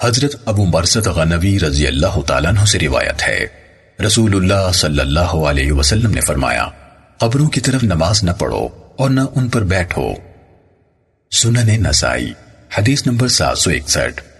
حضرت ابو مرسد غنوی رضی اللہ تعالیٰ عنہ سے روایت ہے۔ رسول اللہ صلی اللہ علیہ وسلم نے فرمایا، قبروں کی طرف نماز نہ پڑھو اور نہ ان پر بیٹھو۔ سنن نسائی، حدیث نمبر سات سو اکسٹھ۔